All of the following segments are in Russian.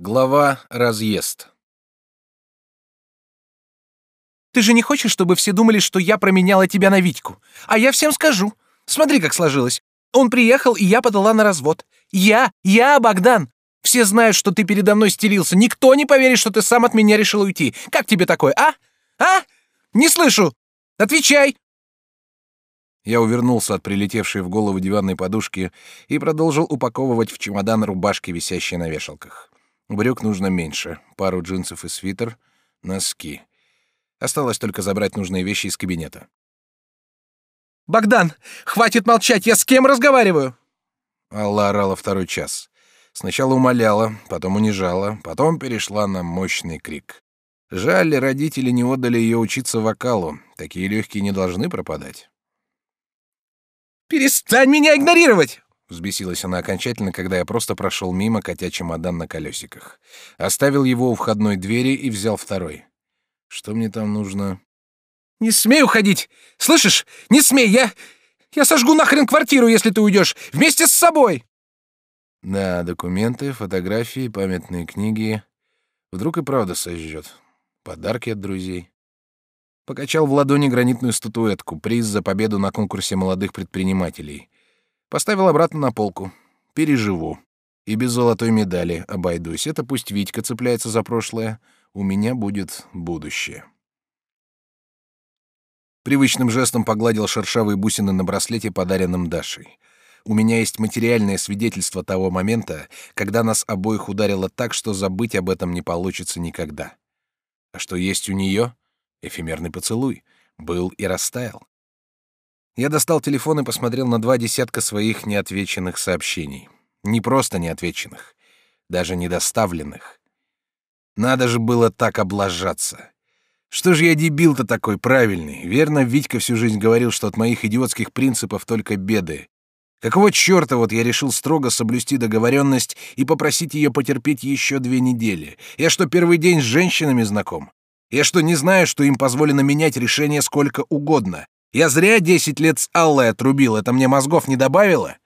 Глава «Разъезд». Ты же не хочешь, чтобы все думали, что я променяла тебя на Витьку? А я всем скажу. Смотри, как сложилось. Он приехал, и я подала на развод. Я, я, Богдан. Все знают, что ты передо мной стелился. Никто не поверит, что ты сам от меня решил уйти. Как тебе такое, а? А? Не слышу. Отвечай. Я увернулся от прилетевшей в голову диванной подушки и продолжил упаковывать в чемодан рубашки, висящие на вешалках. Брюк нужно меньше, пару джинсов и свитер, носки. Осталось только забрать нужные вещи из кабинета. «Богдан, хватит молчать, я с кем разговариваю?» Алла орала второй час. Сначала умоляла, потом унижала, потом перешла на мощный крик. Жаль, родители не отдали ее учиться вокалу. Такие легкие не должны пропадать. «Перестань меня игнорировать!» Взбесилась она окончательно, когда я просто прошел мимо, катя чемодан на колесиках. Оставил его у входной двери и взял второй. Что мне там нужно? «Не смей уходить! Слышишь? Не смей! Я... Я сожгу нахрен квартиру, если ты уйдешь! Вместе с собой!» Да, документы, фотографии, памятные книги. Вдруг и правда сожжет. Подарки от друзей. Покачал в ладони гранитную статуэтку, приз за победу на конкурсе молодых предпринимателей. Поставил обратно на полку. Переживу. И без золотой медали обойдусь. Это пусть Витька цепляется за прошлое. У меня будет будущее. Привычным жестом погладил шершавые бусины на браслете, подаренном Дашей. У меня есть материальное свидетельство того момента, когда нас обоих ударило так, что забыть об этом не получится никогда. А что есть у нее? Эфемерный поцелуй. Был и растаял. Я достал телефон и посмотрел на два десятка своих неотвеченных сообщений. Не просто неотвеченных, даже недоставленных. Надо же было так облажаться. Что же я дебил-то такой правильный? Верно, Витька всю жизнь говорил, что от моих идиотских принципов только беды. Какого черта вот я решил строго соблюсти договоренность и попросить ее потерпеть еще две недели? Я что, первый день с женщинами знаком? Я что, не знаю, что им позволено менять решение сколько угодно? Я зря десять лет с Аллой отрубил, это мне мозгов не добавило?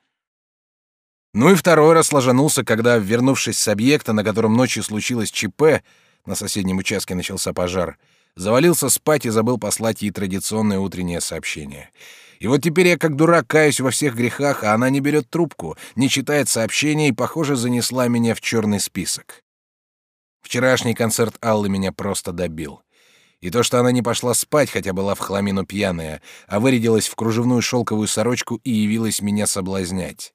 Ну и второй раз ложанулся, когда, вернувшись с объекта, на котором ночью случилось ЧП, на соседнем участке начался пожар, завалился спать и забыл послать ей традиционное утреннее сообщение. И вот теперь я как дурак каюсь во всех грехах, а она не берет трубку, не читает сообщения и, похоже, занесла меня в черный список. Вчерашний концерт Аллы меня просто добил. И то, что она не пошла спать, хотя была в хламину пьяная, а вырядилась в кружевную шелковую сорочку и явилась меня соблазнять.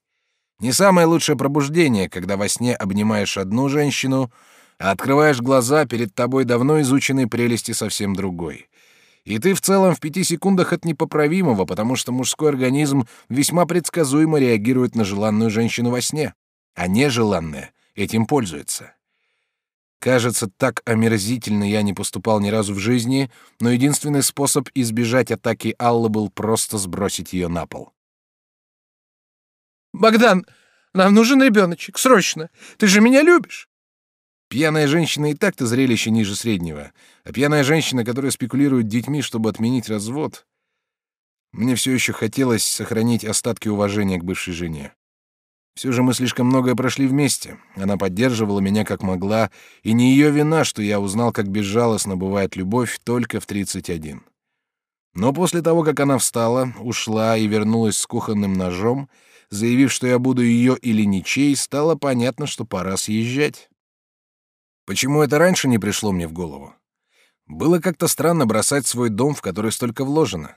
Не самое лучшее пробуждение, когда во сне обнимаешь одну женщину, а открываешь глаза, перед тобой давно изученные прелести совсем другой. И ты в целом в пяти секундах от непоправимого, потому что мужской организм весьма предсказуемо реагирует на желанную женщину во сне, а нежеланная этим пользуется. Кажется, так омерзительно я не поступал ни разу в жизни, но единственный способ избежать атаки Аллы был просто сбросить ее на пол. «Богдан, нам нужен ребеночек, срочно! Ты же меня любишь!» Пьяная женщина и так-то зрелище ниже среднего, а пьяная женщина, которая спекулирует детьми, чтобы отменить развод... Мне все еще хотелось сохранить остатки уважения к бывшей жене. Все же мы слишком многое прошли вместе. Она поддерживала меня как могла, и не ее вина, что я узнал, как безжалостно бывает любовь только в 31. Но после того, как она встала, ушла и вернулась с кухонным ножом, заявив, что я буду ее или ничей, стало понятно, что пора съезжать. Почему это раньше не пришло мне в голову? Было как-то странно бросать свой дом, в который столько вложено.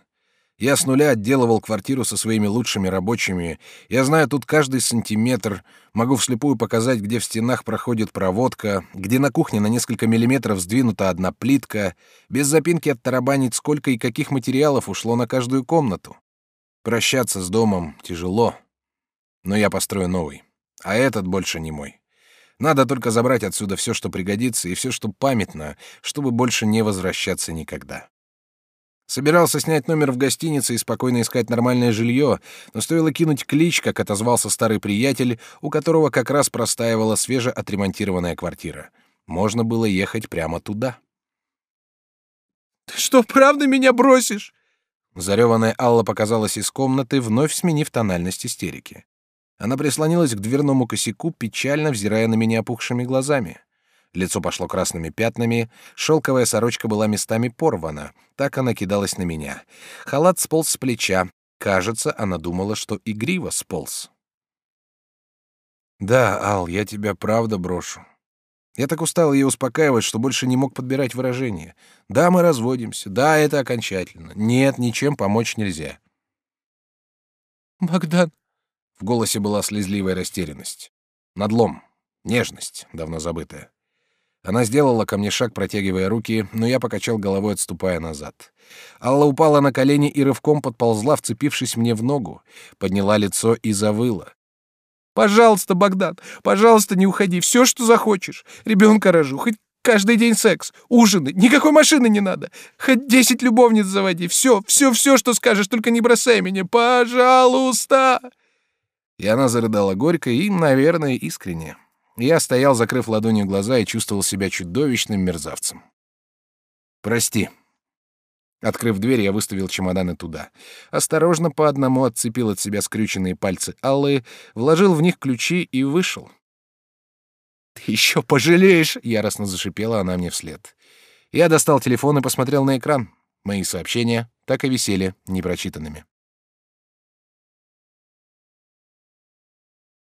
Я с нуля отделывал квартиру со своими лучшими рабочими. Я знаю тут каждый сантиметр, могу вслепую показать, где в стенах проходит проводка, где на кухне на несколько миллиметров сдвинута одна плитка, без запинки оттарабанить, сколько и каких материалов ушло на каждую комнату. Прощаться с домом тяжело, но я построю новый, а этот больше не мой. Надо только забрать отсюда все, что пригодится, и все, что памятно, чтобы больше не возвращаться никогда. Собирался снять номер в гостинице и спокойно искать нормальное жилье, но стоило кинуть клич, как отозвался старый приятель, у которого как раз простаивала свежеотремонтированная квартира. Можно было ехать прямо туда. «Ты что, правда меня бросишь?» Зареванная Алла показалась из комнаты, вновь сменив тональность истерики. Она прислонилась к дверному косяку, печально взирая на меня опухшими глазами. Лицо пошло красными пятнами, шелковая сорочка была местами порвана, так она кидалась на меня. Халат сполз с плеча. Кажется, она думала, что игриво сполз. Да, Ал, я тебя правда брошу. Я так устал ее успокаивать, что больше не мог подбирать выражения. Да, мы разводимся. Да, это окончательно. Нет, ничем помочь нельзя. Богдан. В голосе была слезливая растерянность. Надлом. Нежность, давно забытая. Она сделала ко мне шаг, протягивая руки, но я покачал головой, отступая назад. Алла упала на колени и рывком подползла, вцепившись мне в ногу, подняла лицо и завыла. Пожалуйста, Богдан, пожалуйста, не уходи. Все, что захочешь. Ребенка рожу, хоть каждый день секс, ужины, никакой машины не надо. Хоть десять любовниц заводи. Все, все, все, что скажешь, только не бросай меня, пожалуйста. И она зарыдала горько и, наверное, искренне. Я стоял, закрыв ладонью глаза, и чувствовал себя чудовищным мерзавцем. «Прости», Открыв дверь, я выставил чемоданы туда. Осторожно по одному отцепил от себя скрюченные пальцы Аллы, вложил в них ключи и вышел. «Ты еще пожалеешь!» — яростно зашипела она мне вслед. Я достал телефон и посмотрел на экран. Мои сообщения так и висели непрочитанными.